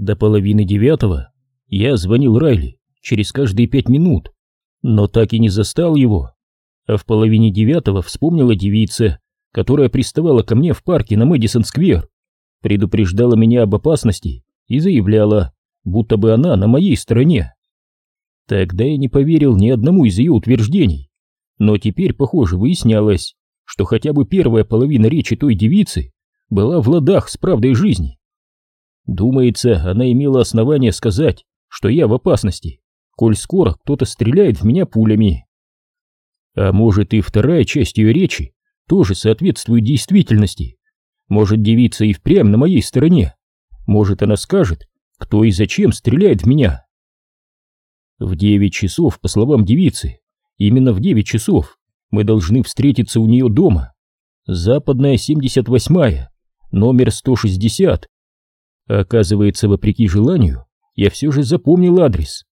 До половины девятого я звонил Райли через каждые пять минут, но так и не застал его. А в половине девятого вспомнила девица, которая приставала ко мне в парке на Мэдисон-сквер, предупреждала меня об опасности и заявляла, будто бы она на моей стороне. Тогда я не поверил ни одному из ее утверждений, но теперь, похоже, выяснялось, что хотя бы первая половина речи той девицы была в ладах с правдой жизни. Думается, она имела основание сказать, что я в опасности, коль скоро кто-то стреляет в меня пулями. А может и вторая часть ее речи тоже соответствует действительности. Может девица и впрямь на моей стороне. Может она скажет, кто и зачем стреляет в меня. В девять часов, по словам девицы, именно в девять часов мы должны встретиться у нее дома. Западная 78-я, номер 160. Оказывается, вопреки желанию, я все же запомнил адрес.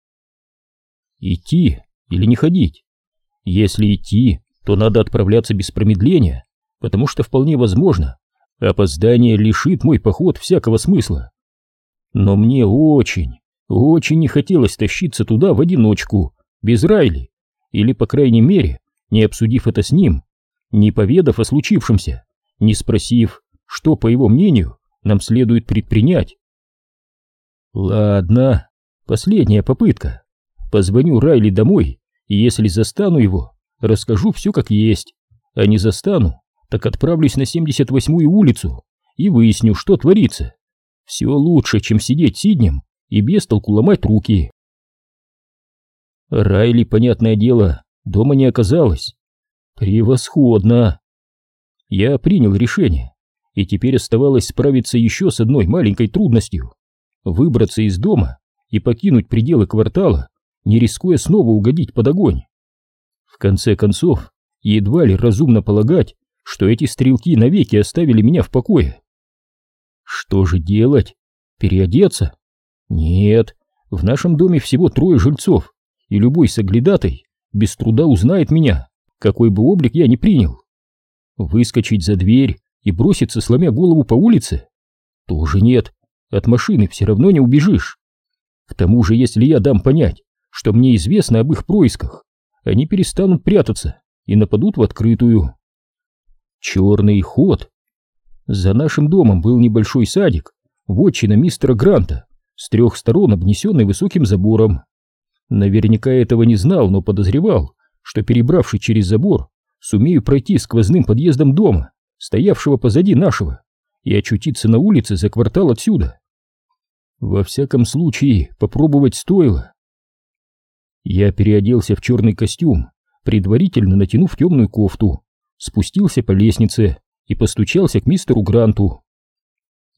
Идти или не ходить? Если идти, то надо отправляться без промедления, потому что вполне возможно, опоздание лишит мой поход всякого смысла. Но мне очень, очень не хотелось тащиться туда в одиночку, без Райли, или, по крайней мере, не обсудив это с ним, не поведав о случившемся, не спросив, что, по его мнению, нам следует предпринять. Ладно, последняя попытка. Позвоню Райли домой, и если застану его, расскажу все как есть, а не застану, так отправлюсь на 78-ю улицу и выясню, что творится. Все лучше, чем сидеть сиднем и без толку ломать руки. Райли, понятное дело, дома не оказалось. Превосходно! Я принял решение, и теперь оставалось справиться еще с одной маленькой трудностью — выбраться из дома и покинуть пределы квартала, не рискуя снова угодить под огонь. В конце концов, едва ли разумно полагать, что эти стрелки навеки оставили меня в покое. Что же делать? Переодеться? Нет, в нашем доме всего трое жильцов, и любой соглядатой без труда узнает меня, какой бы облик я ни принял. Выскочить за дверь и броситься, сломя голову по улице? Тоже нет, от машины все равно не убежишь. К тому же, если я дам понять, что мне известно об их происках, они перестанут прятаться и нападут в открытую. Черный ход. За нашим домом был небольшой садик, вотчина мистера Гранта, с трех сторон обнесенный высоким забором. Наверняка этого не знал, но подозревал, что, перебравший через забор, сумею пройти сквозным подъездом дома, стоявшего позади нашего, и очутиться на улице за квартал отсюда. Во всяком случае, попробовать стоило. Я переоделся в черный костюм, предварительно натянув темную кофту, спустился по лестнице и постучался к мистеру Гранту.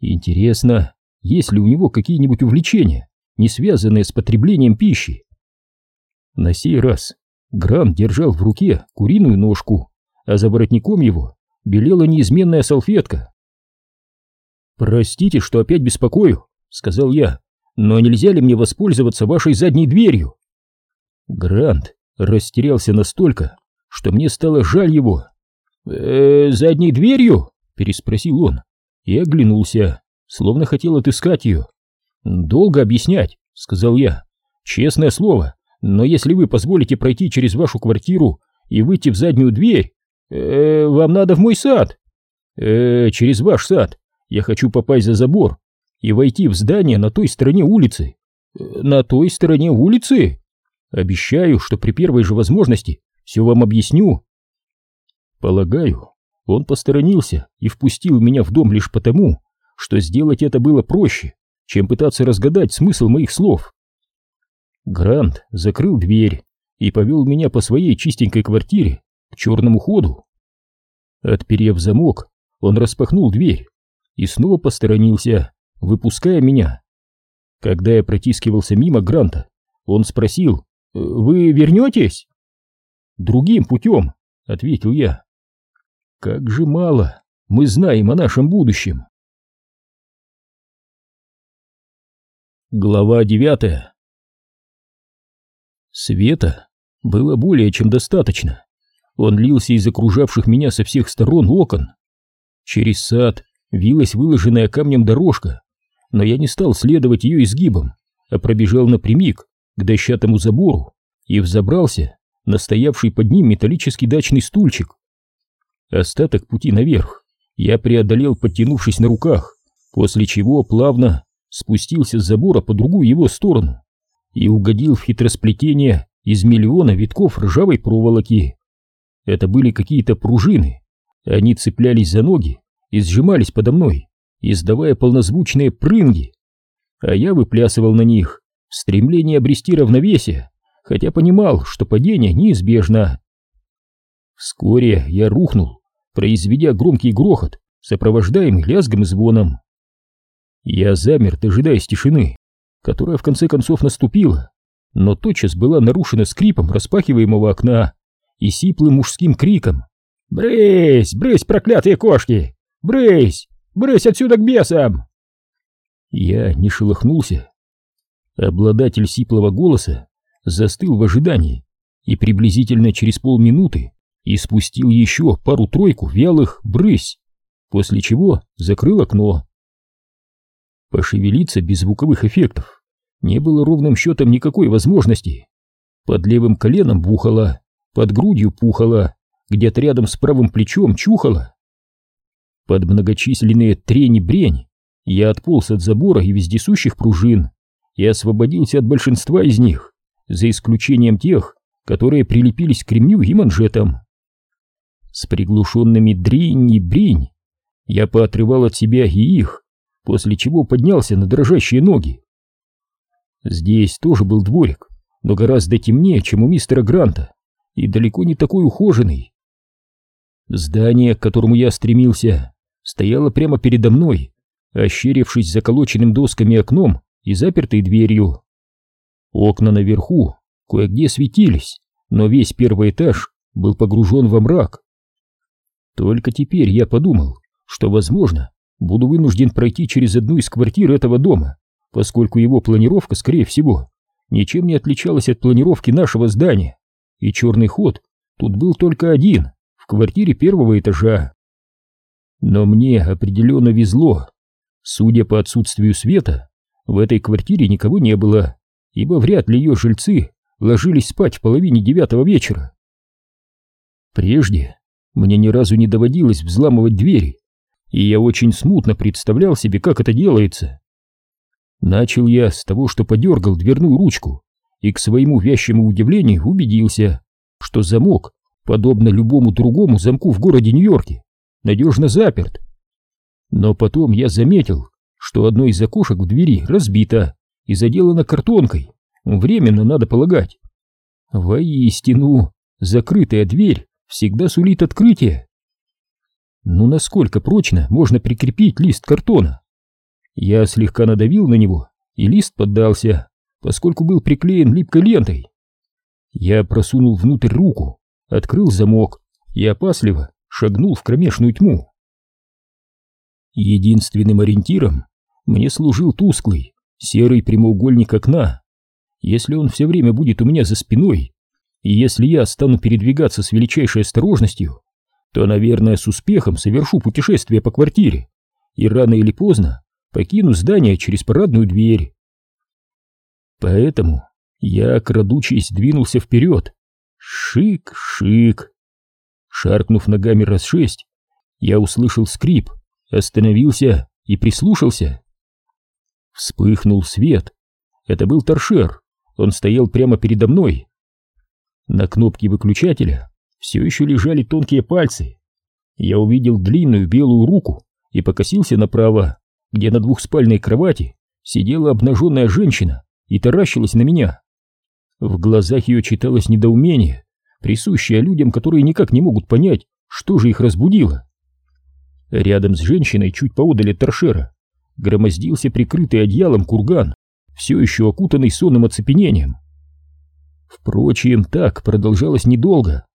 Интересно, есть ли у него какие-нибудь увлечения, не связанные с потреблением пищи? На сей раз Грант держал в руке куриную ножку, а за воротником его белела неизменная салфетка. «Простите, что опять беспокою», — сказал я, — «но нельзя ли мне воспользоваться вашей задней дверью?» Грант растерялся настолько, что мне стало жаль его. «Э, «Задней дверью?» — переспросил он и оглянулся, словно хотел отыскать ее. «Долго объяснять», — сказал я. «Честное слово, но если вы позволите пройти через вашу квартиру и выйти в заднюю дверь, э, вам надо в мой сад. Э, через ваш сад. Я хочу попасть за забор и войти в здание на той стороне улицы. Э, на той стороне улицы? Обещаю, что при первой же возможности все вам объясню. Полагаю, он посторонился и впустил меня в дом лишь потому, что сделать это было проще, чем пытаться разгадать смысл моих слов. Грант закрыл дверь и повел меня по своей чистенькой квартире к черному ходу. Отперев замок, он распахнул дверь и снова посторонился, выпуская меня. Когда я протискивался мимо Гранта, он спросил, «Вы вернетесь?» «Другим путем», — ответил я. «Как же мало мы знаем о нашем будущем». Глава девятая Света было более чем достаточно. Он лился из окружавших меня со всех сторон окон. Через сад вилась выложенная камнем дорожка, но я не стал следовать ее изгибам, а пробежал напрямик к дощатому забору и взобрался на стоявший под ним металлический дачный стульчик. Остаток пути наверх я преодолел, подтянувшись на руках, после чего плавно спустился с забора по другую его сторону и угодил в хитросплетение из миллиона витков ржавой проволоки. Это были какие-то пружины, они цеплялись за ноги и сжимались подо мной, издавая полнозвучные прынги, а я выплясывал на них в стремлении обрести равновесие, хотя понимал, что падение неизбежно. Вскоре я рухнул, произведя громкий грохот, сопровождаемый лязгом и звоном. Я замер, дожидаясь тишины, которая в конце концов наступила, но тотчас была нарушена скрипом распахиваемого окна и сиплым мужским криком. «Брысь! Брысь, проклятые кошки! Брысь! Брысь отсюда к бесам!» Я не шелохнулся. Обладатель сиплого голоса застыл в ожидании и приблизительно через полминуты испустил еще пару-тройку вялых брысь, после чего закрыл окно. Пошевелиться без звуковых эффектов не было ровным счетом никакой возможности. Под левым коленом бухало, под грудью пухало, где-то рядом с правым плечом чухало. Под многочисленные трени-брень я отполз от забора и вездесущих пружин и освободился от большинства из них, за исключением тех, которые прилепились к ремню и манжетам. С приглушенными дринь и бринь я поотрывал от себя и их, после чего поднялся на дрожащие ноги. Здесь тоже был дворик, но гораздо темнее, чем у мистера Гранта, и далеко не такой ухоженный. Здание, к которому я стремился, стояло прямо передо мной, ощерившись заколоченным досками окном и запертой дверью. Окна наверху кое-где светились, но весь первый этаж был погружен во мрак. Только теперь я подумал, что, возможно, буду вынужден пройти через одну из квартир этого дома, поскольку его планировка, скорее всего, ничем не отличалась от планировки нашего здания, и черный ход тут был только один, в квартире первого этажа. Но мне определенно везло. Судя по отсутствию света, в этой квартире никого не было, ибо вряд ли ее жильцы ложились спать в половине девятого вечера. Прежде мне ни разу не доводилось взламывать двери, и я очень смутно представлял себе, как это делается. Начал я с того, что подергал дверную ручку, и к своему вящему удивлению убедился, что замок, подобно любому другому замку в городе Нью-Йорке, надежно заперт. Но потом я заметил, что одно из окошек в двери разбито и заделано картонкой, временно, надо полагать. Воистину, закрытая дверь всегда сулит открытие. Ну насколько прочно можно прикрепить лист картона? Я слегка надавил на него, и лист поддался, поскольку был приклеен липкой лентой. Я просунул внутрь руку, открыл замок и опасливо шагнул в кромешную тьму. Единственным ориентиром мне служил тусклый, серый прямоугольник окна. Если он все время будет у меня за спиной, и если я стану передвигаться с величайшей осторожностью, то, наверное, с успехом совершу путешествие по квартире и рано или поздно покину здание через парадную дверь. Поэтому я, крадучись, двинулся вперед. Шик-шик. Шаркнув ногами раз шесть, я услышал скрип, остановился и прислушался. Вспыхнул свет. Это был торшер. Он стоял прямо передо мной. На кнопке выключателя все еще лежали тонкие пальцы. Я увидел длинную белую руку и покосился направо, где на двухспальной кровати сидела обнаженная женщина и таращилась на меня. В глазах ее читалось недоумение, присущее людям, которые никак не могут понять, что же их разбудило. Рядом с женщиной, чуть поодаль от торшера, громоздился прикрытый одеялом курган, все еще окутанный сонным оцепенением. Впрочем, так продолжалось недолго.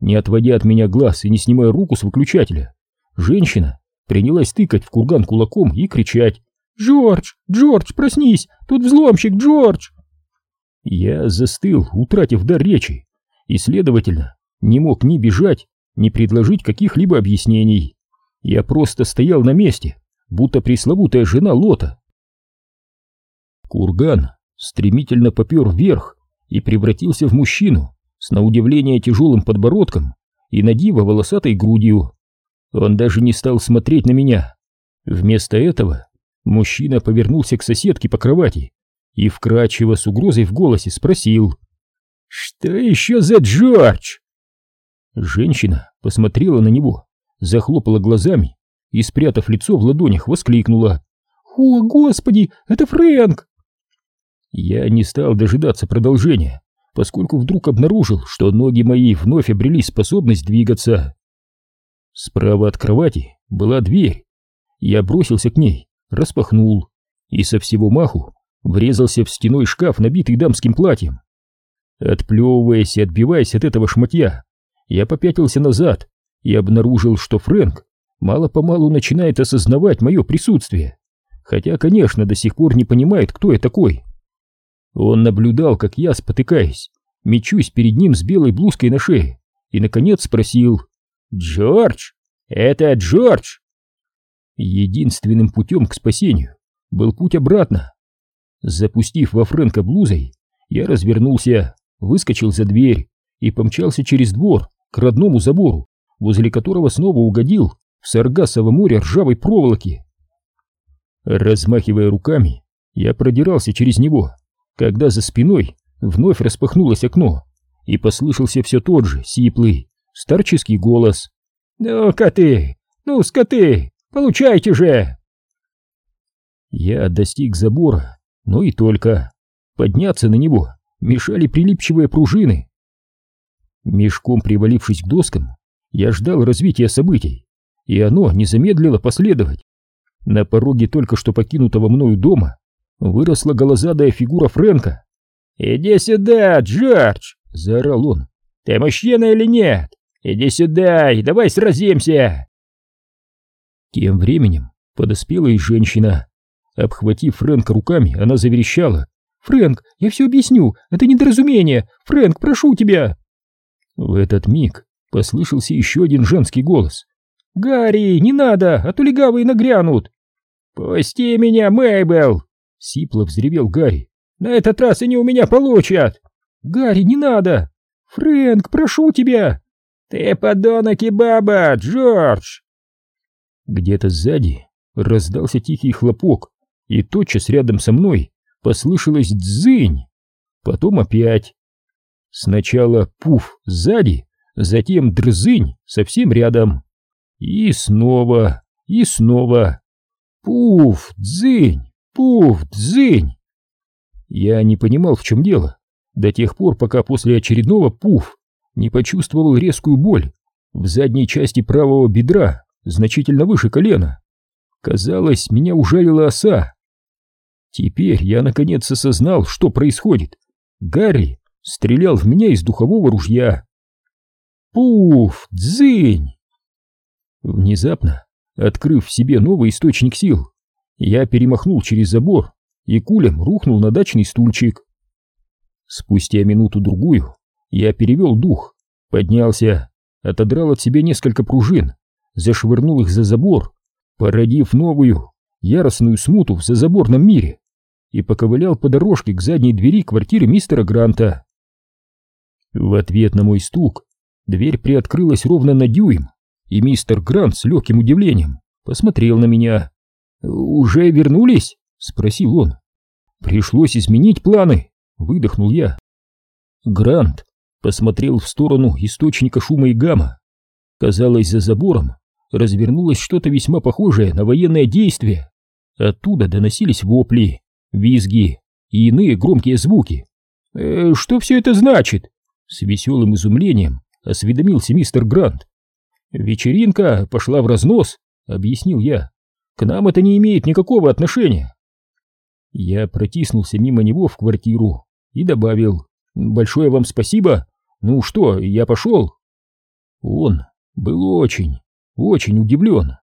Не отводя от меня глаз и не снимая руку с выключателя, женщина принялась тыкать в курган кулаком и кричать «Джордж! Джордж, проснись! Тут взломщик, Джордж!» Я застыл, утратив дар речи, и, следовательно, не мог ни бежать, ни предложить каких-либо объяснений. Я просто стоял на месте, будто пресловутая жена Лота. Курган стремительно попер вверх и превратился в мужчину с на удивление тяжелым подбородком и на диво волосатой грудью. Он даже не стал смотреть на меня. Вместо этого мужчина повернулся к соседке по кровати и вкрадчиво с угрозой в голосе спросил «Что еще за Джордж?» Женщина посмотрела на него, захлопала глазами и, спрятав лицо в ладонях, воскликнула «О, господи, это Фрэнк!» Я не стал дожидаться продолжения, поскольку вдруг обнаружил, что ноги мои вновь обрели способность двигаться. Справа от кровати была дверь. Я бросился к ней, распахнул и со всего маху врезался в стеной шкаф, набитый дамским платьем. Отплевываясь и отбиваясь от этого шматья, я попятился назад и обнаружил, что Фрэнк мало-помалу начинает осознавать мое присутствие, хотя, конечно, до сих пор не понимает, кто я такой. Он наблюдал, как я, спотыкаясь, мечусь перед ним с белой блузкой на шее, и, наконец, спросил «Джордж! Это Джордж!» Единственным путем к спасению был путь обратно. Запустив во Фрэнка блузой, я развернулся, выскочил за дверь и помчался через двор к родному забору, возле которого снова угодил в Саргасово море ржавой проволоки. Размахивая руками, я продирался через него, когда за спиной вновь распахнулось окно, и послышался все тот же сиплый, старческий голос. «Ну, коты! Ну, скоты! Получайте же!» Я достиг забора, но и только. Подняться на него мешали прилипчивые пружины. Мешком привалившись к доскам, я ждал развития событий, и оно не замедлило последовать. На пороге только что покинутого мною дома выросла голозадая фигура Фрэнка. «Иди сюда, Джордж!» — заорал он. «Ты мужчина или нет? Иди сюда и давай сразимся!» Тем временем подоспела и женщина. Обхватив Фрэнка руками, она заверещала. «Фрэнк, я все объясню, это недоразумение! Фрэнк, прошу тебя!» В этот миг послышался еще один женский голос. «Гарри, не надо, а то легавые нагрянут!» «Пусти меня, Мэйбл!» — сипло взревел Гарри. «На этот раз они у меня получат!» «Гарри, не надо! Фрэнк, прошу тебя!» «Ты подонок и баба, Джордж!» Где-то сзади раздался тихий хлопок, и тотчас рядом со мной послышалось дзынь. Потом опять. Сначала пуф сзади, затем дрзынь совсем рядом. И снова, и снова. Пуф, дзынь, пуф, дзынь. Я не понимал, в чем дело, до тех пор, пока после очередного пуф не почувствовал резкую боль в задней части правого бедра, значительно выше колена. Казалось, меня ужалила оса. Теперь я наконец осознал, что происходит. Гарри стрелял в меня из духового ружья. Пуф, дзынь! Внезапно, открыв в себе новый источник сил, я перемахнул через забор и кулем рухнул на дачный стульчик. Спустя минуту-другую я перевел дух, поднялся, отодрал от себя несколько пружин, зашвырнул их за забор, породив новую, яростную смуту в зазаборном мире, и поковылял по дорожке к задней двери квартиры мистера Гранта. В ответ на мой стук дверь приоткрылась ровно на дюйм, и мистер Грант с легким удивлением посмотрел на меня. «Уже вернулись?» — спросил он. «Пришлось изменить планы», — выдохнул я. Грант посмотрел в сторону источника шума и гамма. Казалось, за забором развернулось что-то весьма похожее на военное действие. Оттуда доносились вопли, визги и иные громкие звуки. «Э, «Что все это значит?» С веселым изумлением осведомился мистер Грант. «Вечеринка пошла в разнос», — объяснил я. «К нам это не имеет никакого отношения». Я протиснулся мимо него в квартиру и добавил «Большое вам спасибо. Ну что, я пошел?» Он был очень, очень удивлен.